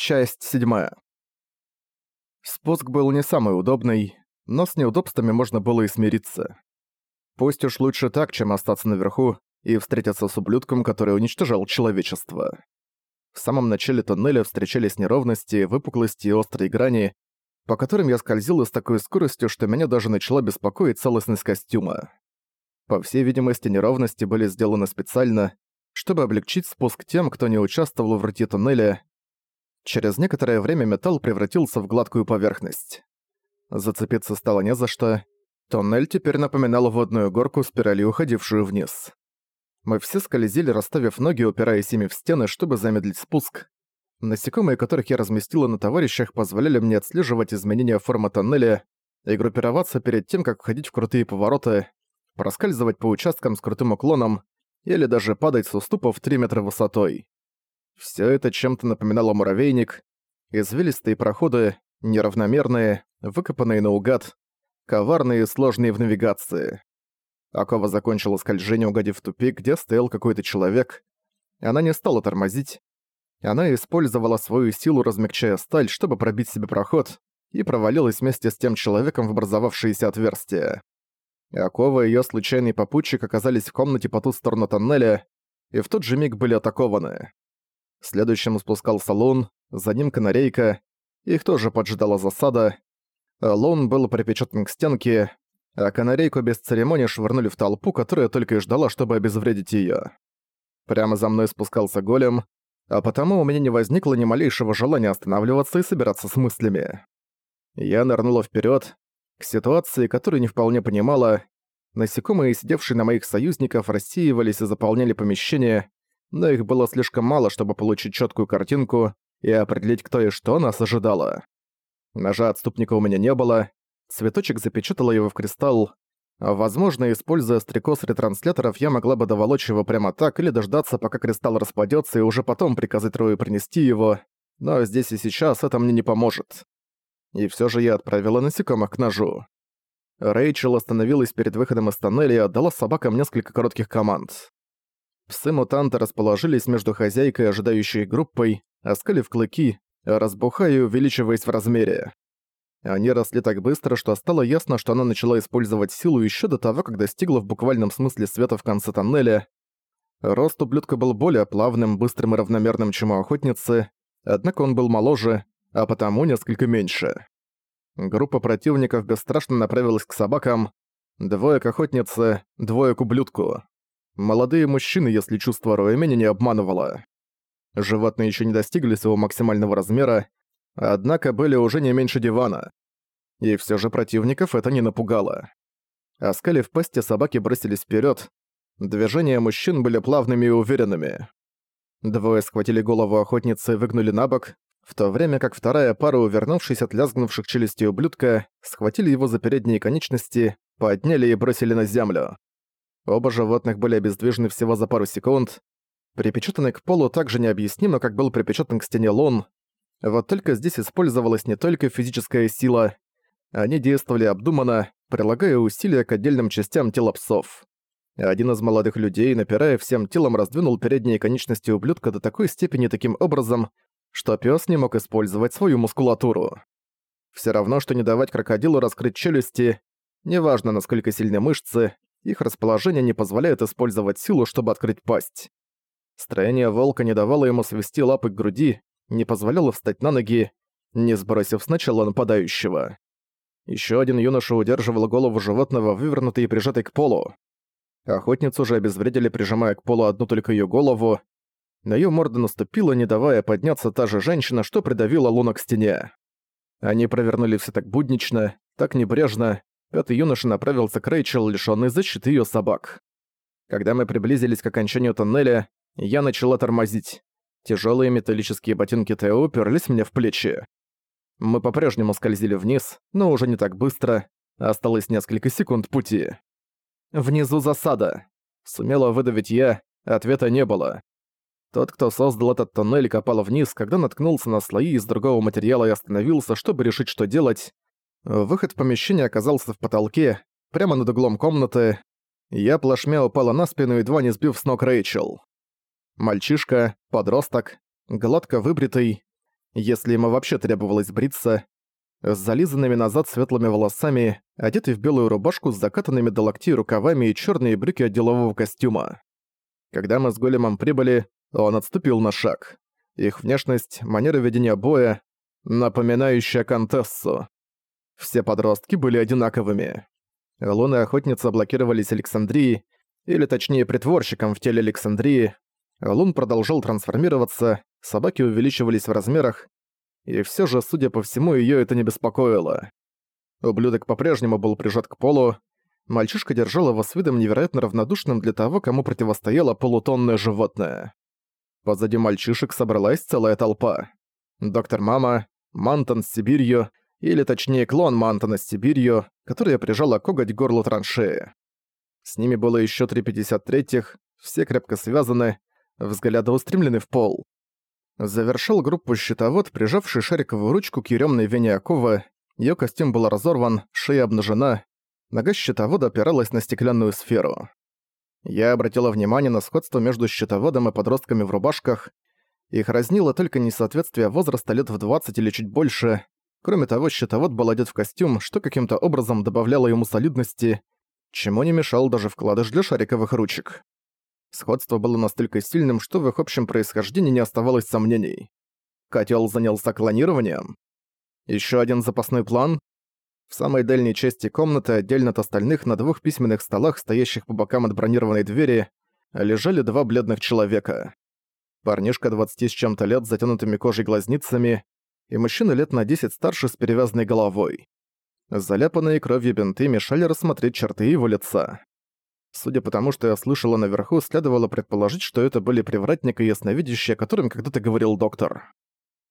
Часть 7. Спуск был не самый удобный, но с неудобствами можно было и смириться. Пусть уж лучше так, чем остаться наверху и встретиться с ублюдком, который уничтожал человечество. В самом начале тоннеля встречались неровности, выпуклости и острые грани, по которым я скользил с такой скоростью, что меня даже начала беспокоить целостность костюма. По всей видимости, неровности были сделаны специально, чтобы облегчить спуск тем, кто не участвовал в рути тоннеля, Через некоторое время металл превратился в гладкую поверхность. Зацепиться стало не за что. Тоннель теперь напоминал водную горку спирали, уходившую вниз. Мы все скользили, расставив ноги, упираясь ими в стены, чтобы замедлить спуск. Насекомые, которых я разместила на товарищах, позволяли мне отслеживать изменения формы тоннеля и группироваться перед тем, как входить в крутые повороты, проскальзывать по участкам с крутым уклоном или даже падать с уступов в 3 метра высотой. Все это чем-то напоминало муравейник, извилистые проходы, неравномерные, выкопанные наугад, коварные и сложные в навигации. Акова закончила скольжение, угодив в тупик, где стоял какой-то человек. Она не стала тормозить. Она использовала свою силу, размягчая сталь, чтобы пробить себе проход, и провалилась вместе с тем человеком в образовавшееся отверстие. Акова и её случайный попутчик оказались в комнате по ту сторону тоннеля, и в тот же миг были атакованы. Следующим спускался Лун, за ним канарейка. Их тоже поджидала засада. Лун был припечатан к стенке, а канарейку без церемонии швырнули в толпу, которая только и ждала, чтобы обезвредить её. Прямо за мной спускался голем, а потому у меня не возникло ни малейшего желания останавливаться и собираться с мыслями. Я нырнула вперёд, к ситуации, которую не вполне понимала. Насекомые, сидевшие на моих союзников, рассеивались и заполняли помещение, но их было слишком мало, чтобы получить четкую картинку и определить, кто и что нас ожидало. Ножа отступника у меня не было, цветочек запечатала его в кристалл. Возможно, используя стрекоз ретрансляторов, я могла бы доволочь его прямо так или дождаться, пока кристалл распадется, и уже потом приказать Рою принести его, но здесь и сейчас это мне не поможет. И все же я отправила насекомых к ножу. Рэйчел остановилась перед выходом из тоннеля и отдала собакам несколько коротких команд. Псы-мутанты расположились между хозяйкой и ожидающей группой, оскалив клыки, разбухая и увеличиваясь в размере. Они росли так быстро, что стало ясно, что она начала использовать силу еще до того, как достигла в буквальном смысле света в конце тоннеля. Рост ублюдка был более плавным, быстрым и равномерным, чем у охотницы, однако он был моложе, а потому несколько меньше. Группа противников бесстрашно направилась к собакам, двое к охотнице, двое к ублюдку. Молодые мужчины, если чувство Роя не обманывало. Животные еще не достигли своего максимального размера, однако были уже не меньше дивана. И все же противников это не напугало. Оскали в пасти собаки бросились вперед. Движения мужчин были плавными и уверенными. Двое схватили голову охотницы и выгнули на бок, в то время как вторая пара, увернувшись от лязгнувших челюстей ублюдка, схватили его за передние конечности, подняли и бросили на землю. Оба животных были обездвижены всего за пару секунд. Припечатанный к полу также необъяснимо, как был припечатан к стене лун. Вот только здесь использовалась не только физическая сила. Они действовали обдуманно, прилагая усилия к отдельным частям тела псов. Один из молодых людей, напирая всем телом, раздвинул передние конечности ублюдка до такой степени таким образом, что пес не мог использовать свою мускулатуру. Все равно, что не давать крокодилу раскрыть челюсти, неважно, насколько сильны мышцы, их расположение не позволяет использовать силу, чтобы открыть пасть. Строение волка не давало ему свести лапы к груди, не позволяло встать на ноги, не сбросив сначала нападающего. Еще один юноша удерживал голову животного, вывернутой и прижатой к полу. Охотницу же обезвредили, прижимая к полу одну только ее голову. На ее морду наступила, не давая подняться та же женщина, что придавила Луна к стене. Они провернули все так буднично, так небрежно, пятый юноша направился к Рэйчел, лишённой защиты её собак. Когда мы приблизились к окончанию тоннеля, я начала тормозить. Тяжёлые металлические ботинки Тео уперлись мне в плечи. Мы по-прежнему скользили вниз, но уже не так быстро. Осталось несколько секунд пути. «Внизу засада», — сумела выдавить я, ответа не было. Тот, кто создал этот тоннель, копал вниз, когда наткнулся на слои из другого материала и остановился, чтобы решить, что делать. Выход в помещение оказался в потолке, прямо над углом комнаты. Я плашмя упала на спину, едва не сбив с ног Рэйчел. Мальчишка, подросток, гладко выбритый. если ему вообще требовалось бриться, с зализанными назад светлыми волосами, одетый в белую рубашку с закатанными до локтей рукавами и черные брюки от делового костюма. Когда мы с големом прибыли, он отступил на шаг. Их внешность, манера ведения боя, напоминающая Контессу. Все подростки были одинаковыми. Луны охотницы блокировались Александрией, или точнее притворщиком в теле Александрии. Лун продолжал трансформироваться, собаки увеличивались в размерах, и все же, судя по всему, ее это не беспокоило. Ублюдок по-прежнему был прижат к полу, мальчишка держал его с видом невероятно равнодушным для того, кому противостояло полутонное животное. Позади мальчишек собралась целая толпа. Доктор Мама, Мантон с Сибирью, или точнее клон Мантона с Сибирью, которая прижала коготь к горлу траншеи. С ними было еще три 53-х, все крепко связаны, взгляды устремлены в пол. Завершил группу щитовод, прижавший шариковую ручку к еремной вене оковы. Её костюм был разорван, шея обнажена. Нога щитовода опиралась на стеклянную сферу. Я обратила внимание на сходство между щитоводом и подростками в рубашках. Их разнило только несоответствие возраста лет в 20 или чуть больше. Кроме того, щитовод был одет в костюм, что каким-то образом добавляло ему солидности, чему не мешал даже вкладыш для шариковых ручек. Сходство было настолько сильным, что в их общем происхождении не оставалось сомнений. Котел занялся клонированием. Еще один запасной план. В самой дальней части комнаты, отдельно от остальных, на двух письменных столах, стоящих по бокам от бронированной двери, лежали два бледных человека. Парнишка 20 с чем-то лет с затянутыми кожей глазницами и мужчина лет на 10 старше с перевязанной головой. Заляпанные кровью бинты мешали рассмотреть черты его лица. Судя по тому, что я слышала наверху, следовало предположить, что это были привратник и ясновидящие, о котором когда-то говорил доктор.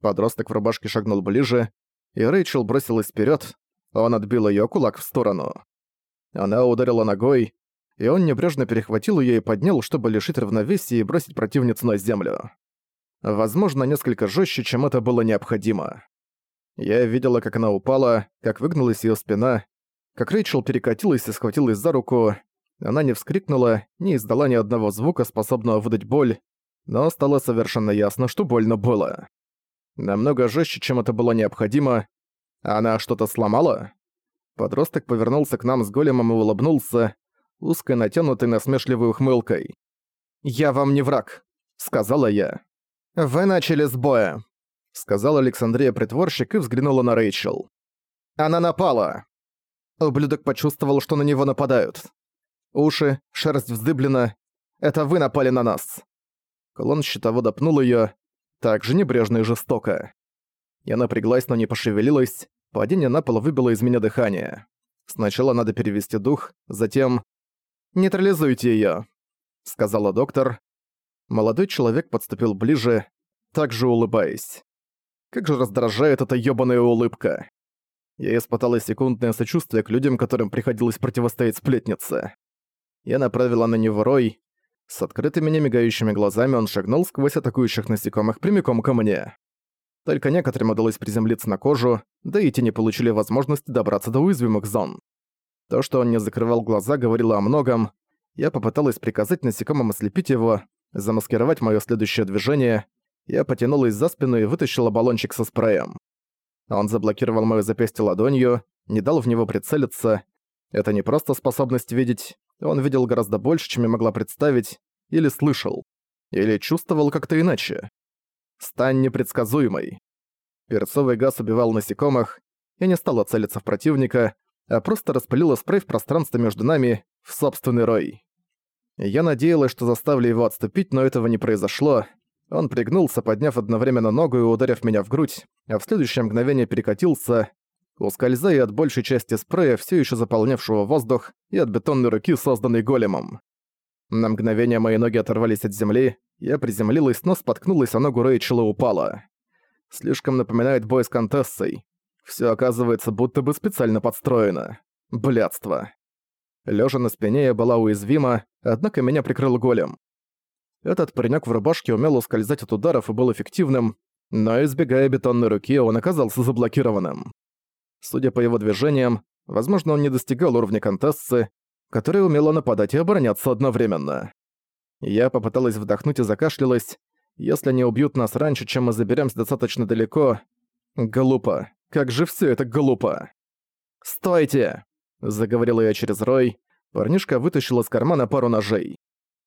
Подросток в рубашке шагнул ближе, и Рэйчел бросилась вперед. Он отбил ее кулак в сторону. Она ударила ногой, и он небрежно перехватил ее и поднял, чтобы лишить равновесия и бросить противницу на землю. Возможно, несколько жестче, чем это было необходимо. Я видела, как она упала, как выгнулась ее спина, как Рэйчел перекатилась и схватилась за руку, она не вскрикнула, не издала ни одного звука, способного выдать боль, но стало совершенно ясно, что больно было. Намного жестче, чем это было необходимо. Она что-то сломала? Подросток повернулся к нам с големом и улыбнулся, узкой натянутой насмешливой ухмылкой. «Я вам не враг», — сказала я. «Вы начали с боя», — сказал Александрия притворщик и взглянула на Рэйчел. «Она напала!» Ублюдок почувствовал, что на него нападают. Уши, шерсть вздыблена. Это вы напали на нас. Колон щитовода пнул её, так же небрежно и жестоко. Я напряглась, но не пошевелилась. Падение на пол выбило из меня дыхание. Сначала надо перевести дух, затем... «Нейтрализуйте её», — сказала доктор. Молодой человек подступил ближе, также улыбаясь. Как же раздражает эта ёбаная улыбка. Я испытала секундное сочувствие к людям, которым приходилось противостоять сплетнице. Я направила на него рой. С открытыми немигающими глазами он шагнул сквозь атакующих насекомых прямиком ко мне. Только некоторым удалось приземлиться на кожу, да и те не получили возможности добраться до уязвимых зон. То, что он не закрывал глаза, говорило о многом. Я попыталась приказать насекомым ослепить его, замаскировать моё следующее движение. Я потянулась за спину и вытащила баллончик со спреем. Он заблокировал моё запястье ладонью, не дал в него прицелиться. Это не просто способность видеть, он видел гораздо больше, чем я могла представить, или слышал, или чувствовал как-то иначе. Стань непредсказуемой. Перцовый газ убивал насекомых, я не стала целиться в противника, а просто распылила спрей в пространство между нами, в собственный рой. Я надеялась, что заставлю его отступить, но этого не произошло. Он пригнулся, подняв одновременно ногу и ударив меня в грудь, а в следующее мгновение перекатился, ускользая от большей части спрея, все еще заполнявшего воздух, и от бетонной руки, созданной големом. На мгновение мои ноги оторвались от земли, я приземлилась, но споткнулась, а ногу Рэйчела упала. Слишком напоминает бой с Контессой. Все оказывается будто бы специально подстроено. Блядство. Лежа на спине я была уязвима, однако меня прикрыл голем. Этот паренёк в рубашке умел ускользать от ударов и был эффективным, но избегая бетонной руки, он оказался заблокированным. Судя по его движениям, возможно, он не достигал уровня контессы, которая умела нападать и обороняться одновременно. Я попыталась вдохнуть и закашлялась. Если они убьют нас раньше, чем мы заберемся достаточно далеко... Глупо. Как же все это глупо. «Стойте!» — заговорила я через рой. Парнишка вытащил из кармана пару ножей.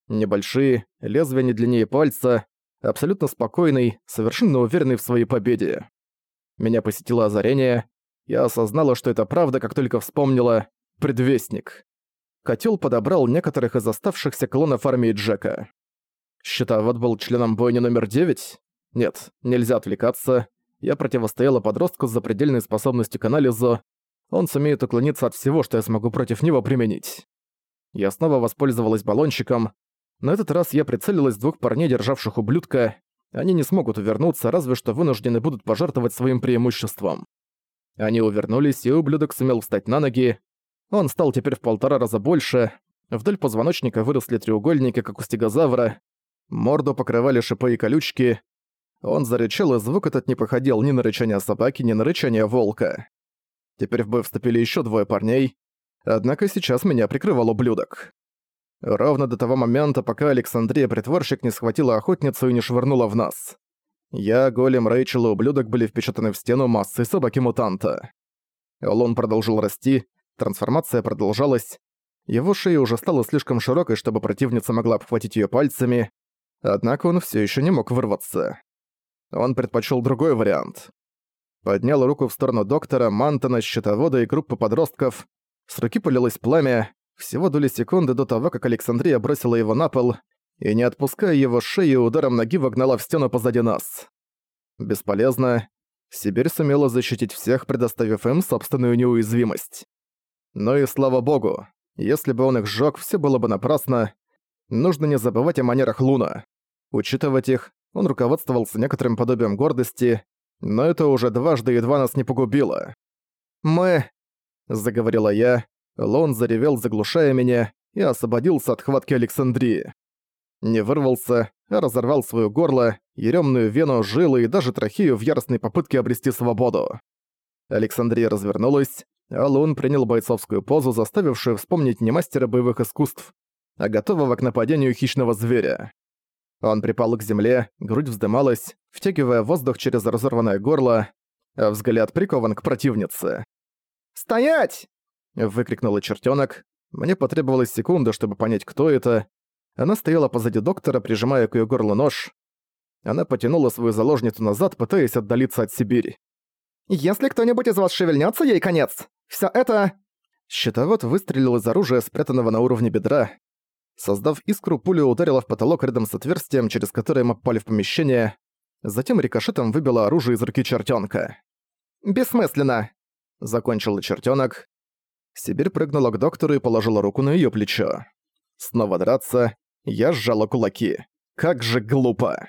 Небольшие, лезвия не длиннее пальца, абсолютно спокойный, совершенно уверенный в своей победе. Меня посетило озарение. Я осознала, что это правда, как только вспомнила «предвестник». Котел подобрал некоторых из оставшихся клонов армии Джека. Щитовод был членом бойни номер девять? Нет, нельзя отвлекаться. Я противостояла подростку с запредельной способностью к анализу. Он сумеет уклониться от всего, что я смогу против него применить. Я снова воспользовалась баллончиком. На этот раз я прицелилась в двух парней, державших ублюдка. Они не смогут увернуться, разве что вынуждены будут пожертвовать своим преимуществом. Они увернулись, и ублюдок сумел встать на ноги. Он стал теперь в полтора раза больше. Вдоль позвоночника выросли треугольники, как у стегозавра. Морду покрывали шипы и колючки. Он зарычал, и звук этот не походил ни на рычание собаки, ни на рычание волка. Теперь в бой вступили еще двое парней. Однако сейчас меня прикрывал ублюдок. Ровно до того момента, пока Александрия притворщик не схватила охотницу и не швырнула в нас. Я, Голем, Рэйчел и ублюдок были впечатаны в стену массой собаки-мутанта. Лон продолжил расти, трансформация продолжалась. Его шея уже стала слишком широкой, чтобы противница могла обхватить ее пальцами, Однако он все еще не мог вырваться. Он предпочел другой вариант. Поднял руку в сторону доктора, Мантона, щитовода и группы подростков. С руки полилось пламя. Всего доли секунды до того, как Александрия бросила его на пол и, не отпуская его шею, ударом ноги вогнала в стену позади нас. Бесполезно. Сибирь сумела защитить всех, предоставив им собственную неуязвимость. Но и слава богу, если бы он их сжёг, все было бы напрасно. Нужно не забывать о манерах Луна. Учитывать их, он руководствовался некоторым подобием гордости, но это уже дважды едва нас не погубило. «Мы...» — заговорила я, Лон заревел, заглушая меня, и освободился от хватки Александрии. Не вырвался, а разорвал свое горло, еремную вену, жилы и даже трахею в яростной попытке обрести свободу. Александрия развернулась, а Лун принял бойцовскую позу, заставившую вспомнить не мастера боевых искусств, а готового к нападению хищного зверя. Он припал к земле, грудь вздымалась, втягивая воздух через разорванное горло, а взгляд прикован к противнице. «Стоять!» — выкрикнула чертёнок. Мне потребовалась секунда, чтобы понять, кто это. Она стояла позади доктора, прижимая к её горлу нож. Она потянула свою заложницу назад, пытаясь отдалиться от Сибири. «Если кто-нибудь из вас шевельнется, ей конец! Всё это...» Щитовод выстрелил из оружия, спрятанного на уровне бедра. Создав искру, пуля ударила в потолок рядом с отверстием, через которое мы попали в помещение. Затем рикошетом выбило оружие из руки чертенка. «Бессмысленно!» — закончил чертенок. Сибирь прыгнула к доктору и положила руку на ее плечо. Снова драться. Я сжала кулаки. Как же глупо.